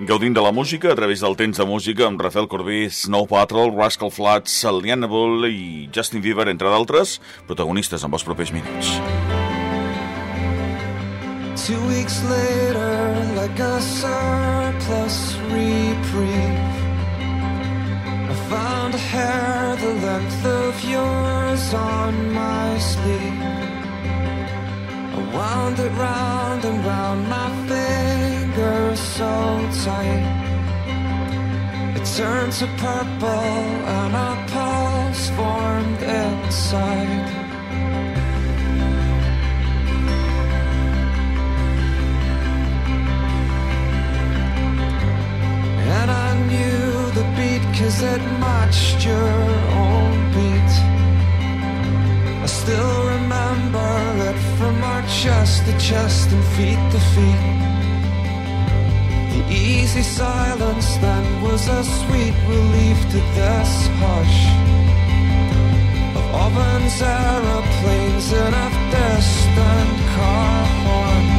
Gaudint de la música a través del temps de música amb Rafael Corbí, Snow Patrol, Rascal Flats, Liana Bull i Justin Bieber, entre d'altres, protagonistes en els propers minuts. Two weeks later, like a surplus reprieve I found a hair the length of yours on my sleeve I wound it round and round my finger so tight. It turned to purple and a pulse formed inside. And I knew the beat cause it matched your own beat. I still remember it from our chest to chest and feet to feet The easy silence then was a sweet relief to this hush Of ovens, aeroplanes and a distant car horns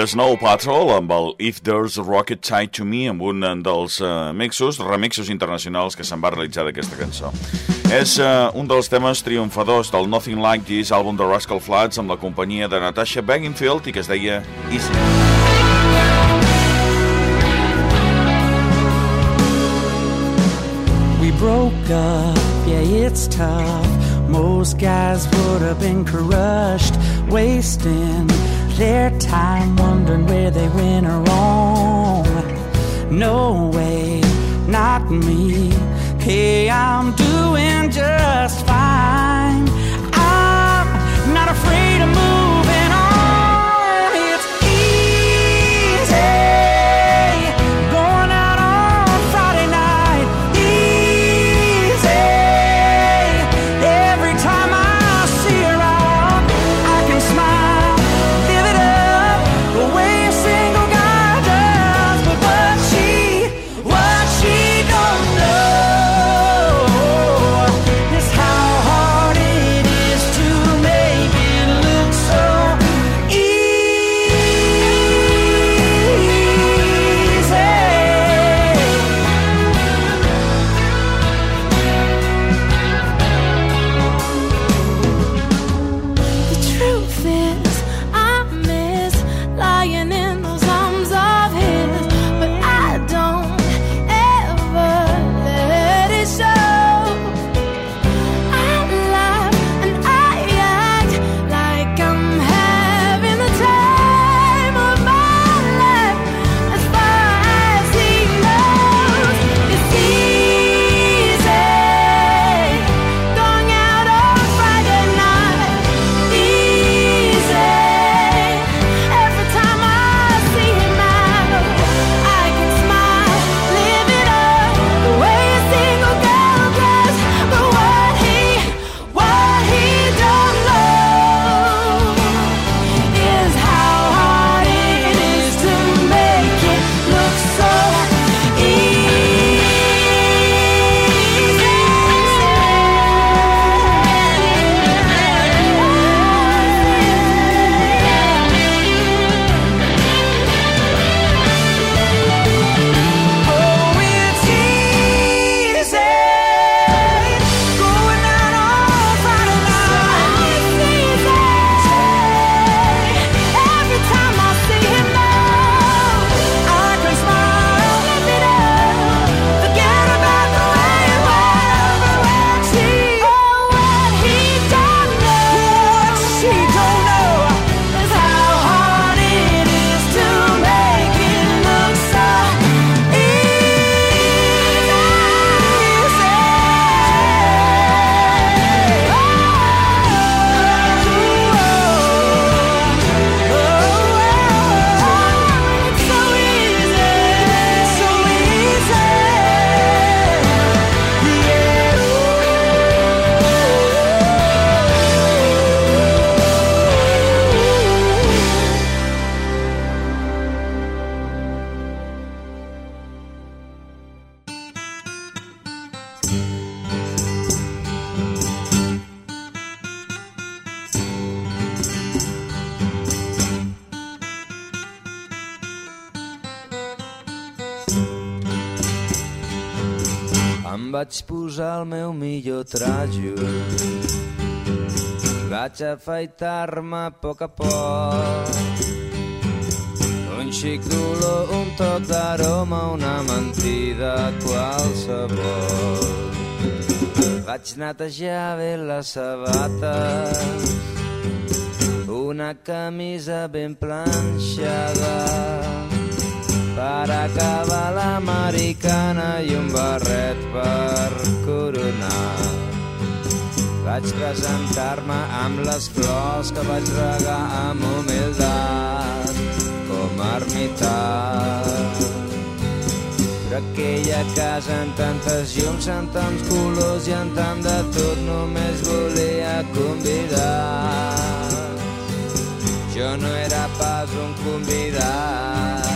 Era Snow Patrol amb el If There's a Rocket Tied to Me amb un dels uh, mixos, remixos internacionals que se'n va realitzar d'aquesta cançó. És uh, un dels temes triomfadors del Nothing Like This àlbum de Rascal Flats amb la companyia de Natasha Bedingfield i que es deia Easy. We broke up, yeah, it's tough. Most guys would have been crushed, wasting their time wondering where they went wrong. No way, not me. Hey, I'm doing just fine. I'm not afraid of moving on. It's easy trajo vaig afaitar-me a poc a poc un xic d'olor, un toc d'aroma, una mentida qualsevol. Vaig netejar bé les sabates, una camisa ben planxada, per acabar l'americana i un barret per coronar. Vaig presentar-me amb les flors que vaig regar amb humildat com ermitat. Però aquella casa en tantes llums, en tants colors i en tant de tot només volia convidar. Jo no era pas un convidat,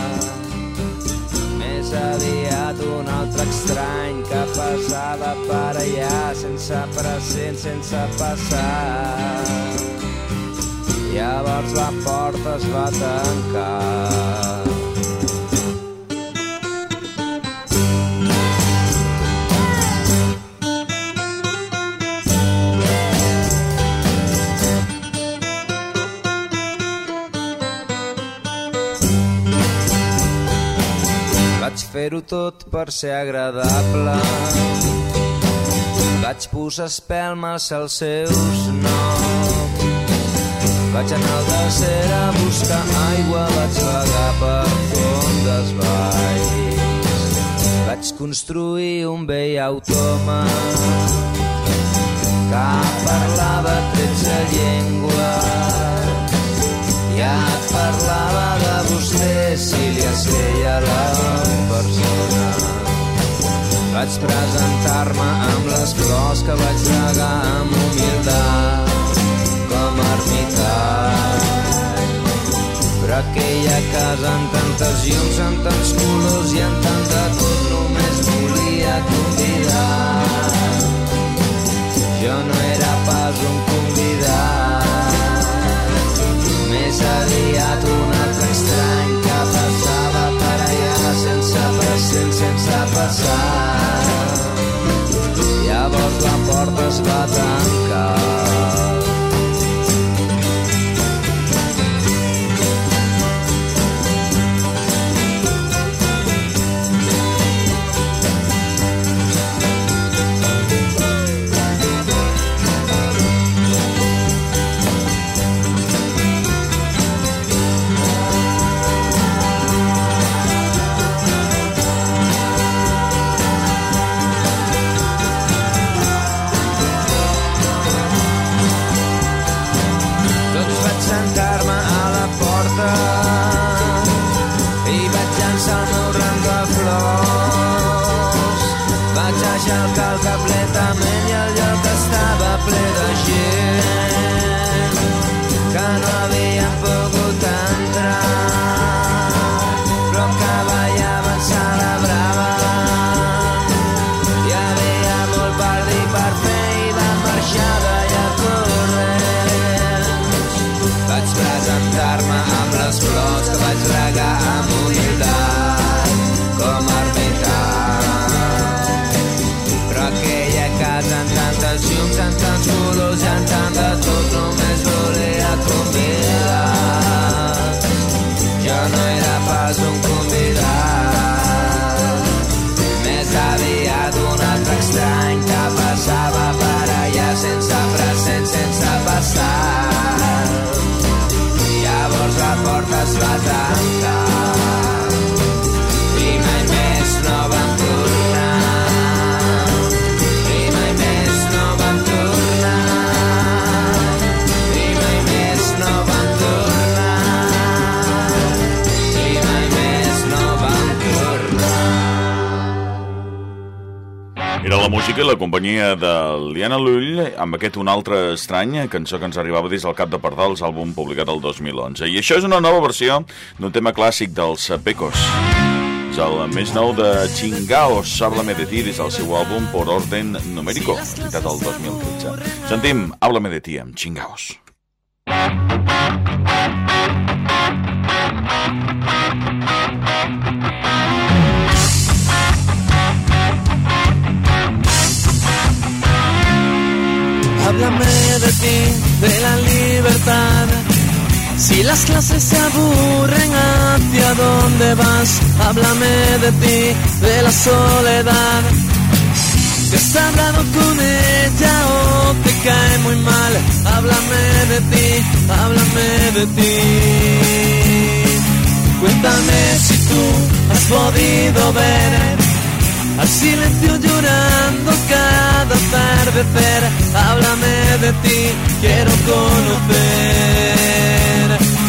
aviat un altre estrany que passava per allà sense present, sense passar. Llavors la porta es va tancar. Fer-ho tot per ser agradable. Vaig posar espelmes als seus noms. Vaig anar al desert a buscar aigua, vaig vagar per fondes valls. Vaig construir un vell autòmat que parlava 13 llengües ja et parlava de vostè si li esqueia la persona. Vaig presentar-me amb les flors que vaig regar amb humilitat com a ermitat. Però aquella casa amb tantes llums, amb tants colors i amb tant de tot només volia convidar. espada. Música i la companyia de Liana Lull amb aquest un altre estrany, cançó que ens arribava des del Cap de Pardals, àlbum publicat el 2011. I això és una nova versió d'un tema clàssic dels Pecos. És el més nou de Chingaos, Háblame de ti, des del seu àlbum Por Orden Numérico, editat el 2013. Sentim Háblame de ti amb Chingaos. Thank de la libertad. Si las clases se aburren, ¿hacia dónde vas? Háblame de ti, de la soledad. Si has hablado con ella o te cae muy mal, háblame de ti, háblame de ti. Cuéntame si tú has podido ver al silencio llorando atardecer. Háblame de ti, quiero conocer.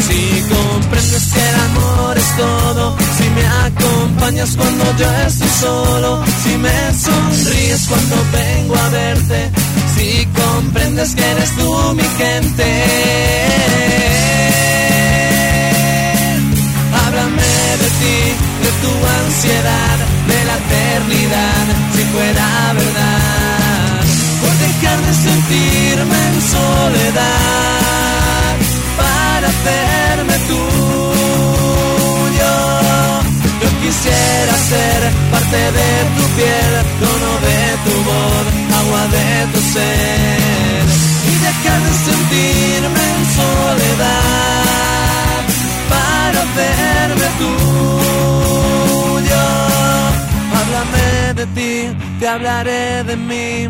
Si comprendes que el amor es todo, si me acompañas cuando yo estoy solo, si me sonríes cuando vengo a verte, si comprendes que eres tú mi gente. De tu piel, tono de tu voz, agua de tu ser. Y dejar de sentirme en soledad, para hacerme tuyo. Háblame de ti, te hablaré de mí.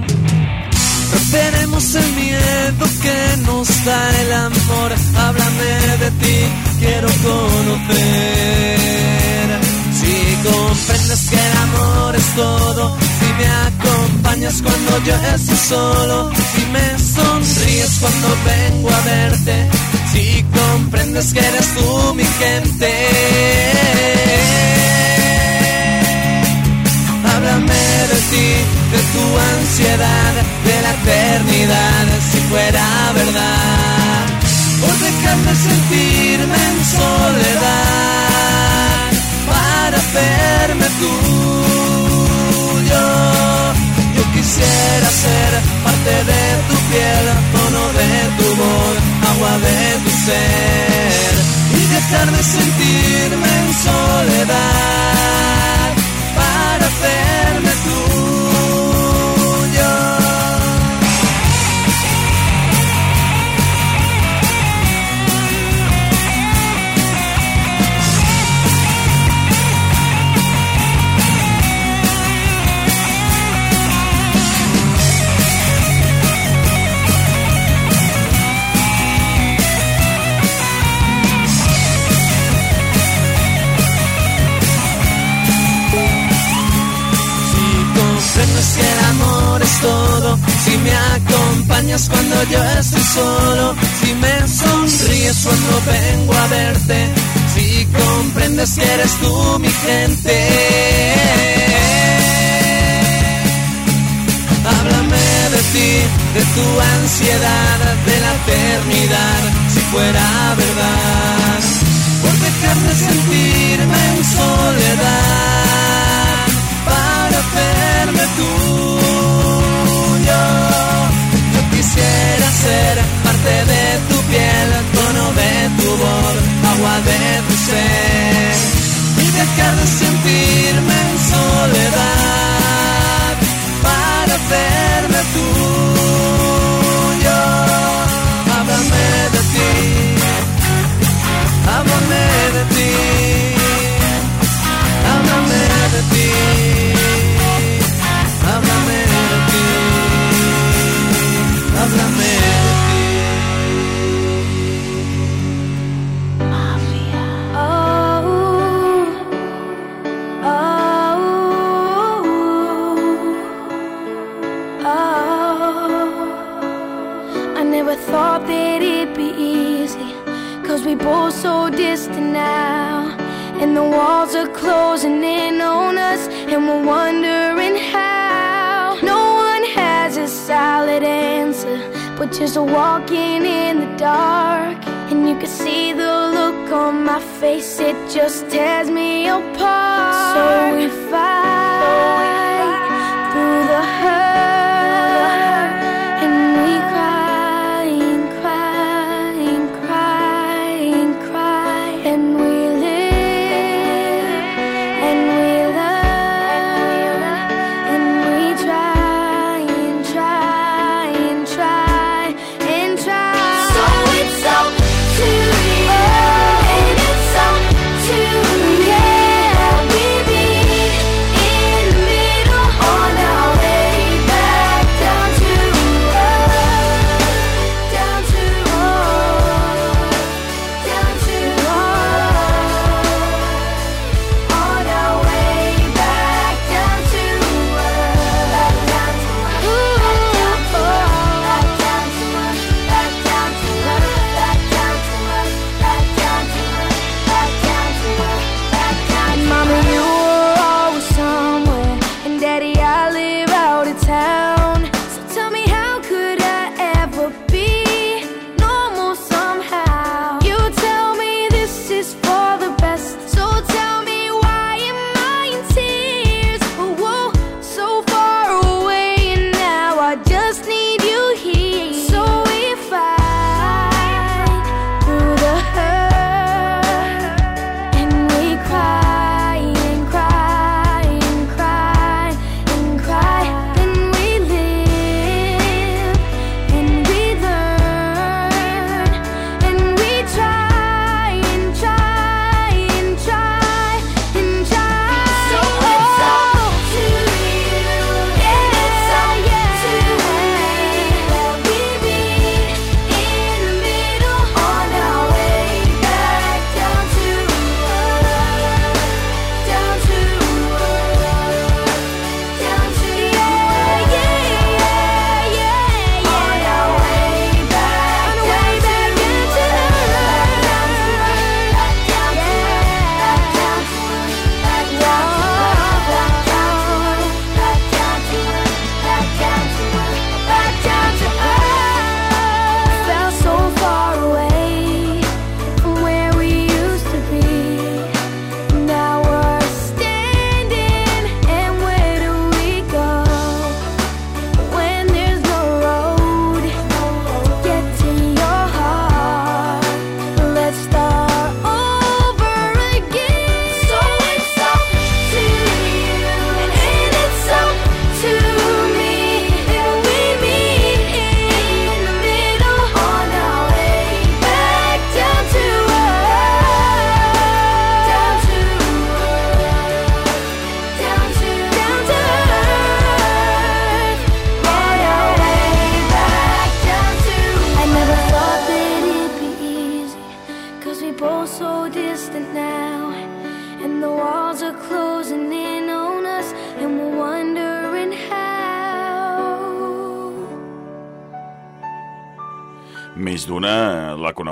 Romperemos el miedo que nos da el amor. Háblame de ti, quiero conocer. Comprendes que el amor es todo, si me acompañas cuando yo estoy solo, si me sonríes cuando vengo a verte, si comprendes que eres tú mi gente. Háblame de ti, de tu ansiedad, de la eternidad, si fuera verdad. Por dejar de sentirme en soledad, tuyo. Yo quisiera ser parte de tu piel, tono de tu voz, agua de tu ser. Y dejar de sentirme en soledad para hacerme tuyo. Yo estoy solo, si me sonríes cuando vengo a verte, si comprendes que eres tú mi gente. Háblame de ti, de tu ansiedad, de la eternidad, si fuera verdad. Por dejar de sentirme en soledad, para hacerme tuyo. Quisiera ser parte de tu piel, tono de tu voz, agua de tu ser. Y dejar de sentirme en soledad,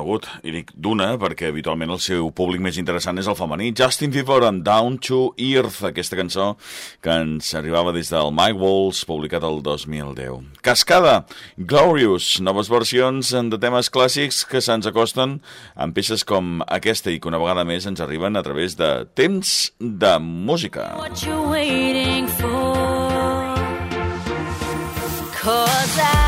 conegut, i dic d'una perquè habitualment el seu públic més interessant és el femení. Justin Bieber and Down to Earth, aquesta cançó que ens arribava des del My Walls, publicat el 2010. Cascada, Glorious, noves versions de temes clàssics que se'ns acosten amb peces com aquesta i que una vegada més ens arriben a través de Temps de Música. What you waiting for? Cause I,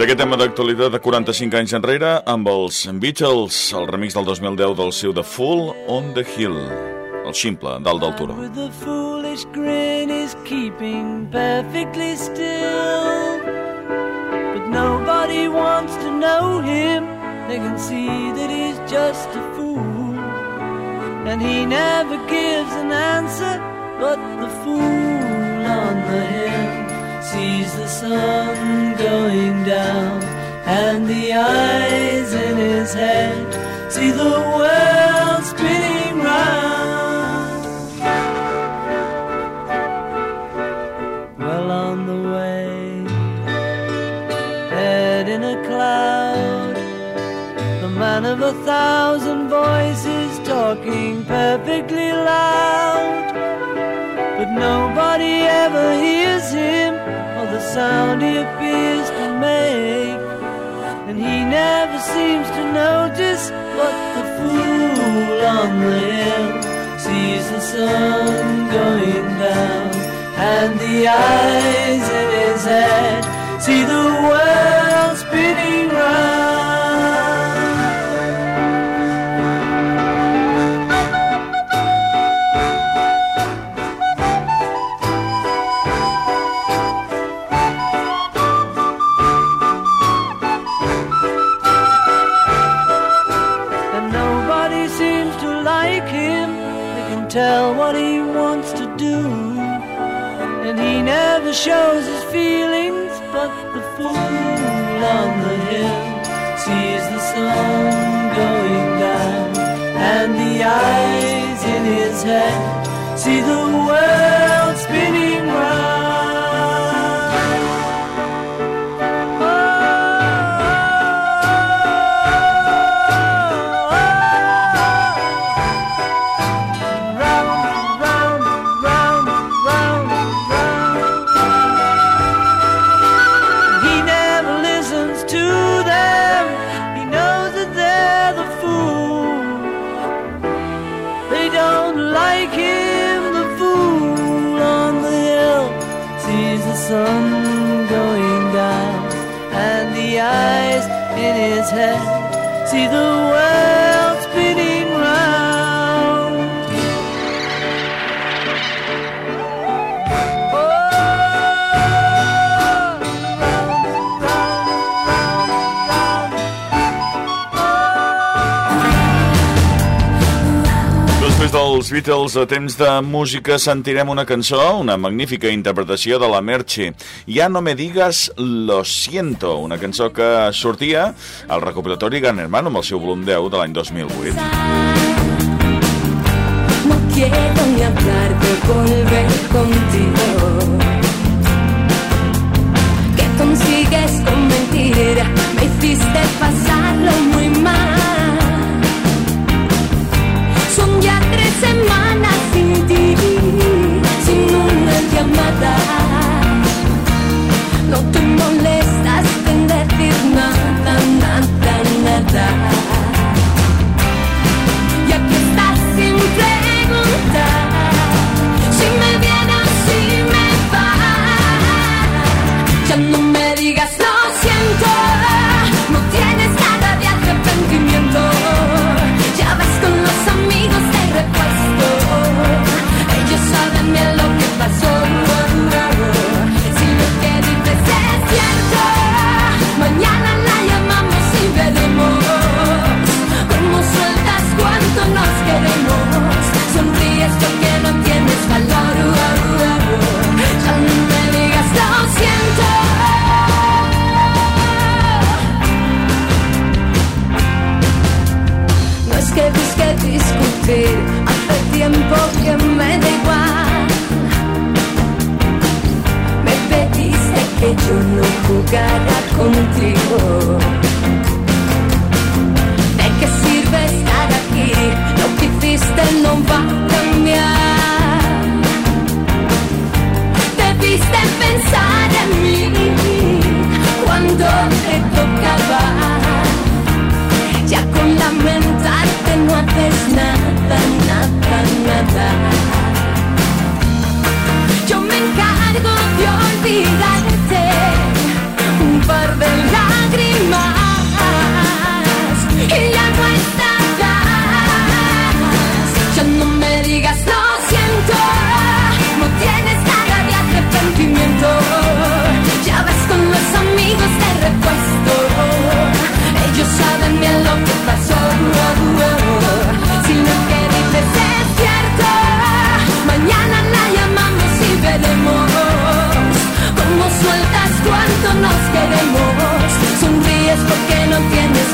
D'aquest tema d'actualitat de 45 anys enrere, amb els Beatles, el remix del 2010 del seu The Fool on the Hill, el ximple, dalt del turó. A foolish grin is keeping perfectly still. But nobody wants to know him. They can see that he's just a fool. And he never gives an answer, but the fool on the hill sees the sun going down. And the eyes in his head see the world spinning round. well on the way. Head in a cloud, the man of a thousand voices talking perfectly loud. But nobody ever hears him or the sound he appears to make. And he never seems to notice what the fool on the hill sees the sun going down and the eyes in his head see the world spinning round. never shows his feelings, but the fool on the hill sees the sun going down, and the eyes in his head see the world. després dels Beatles a temps de música sentirem una cançó, una magnífica interpretació de la Merche. Ja no me digas lo siento, una cançó que sortia al recopilatori Gran Hermano amb el seu volum 10 de l'any 2008. No quiero ni hablar de volver contigo Que consigues con mentira Me hiciste pasarlo muy mal My mother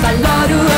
valoro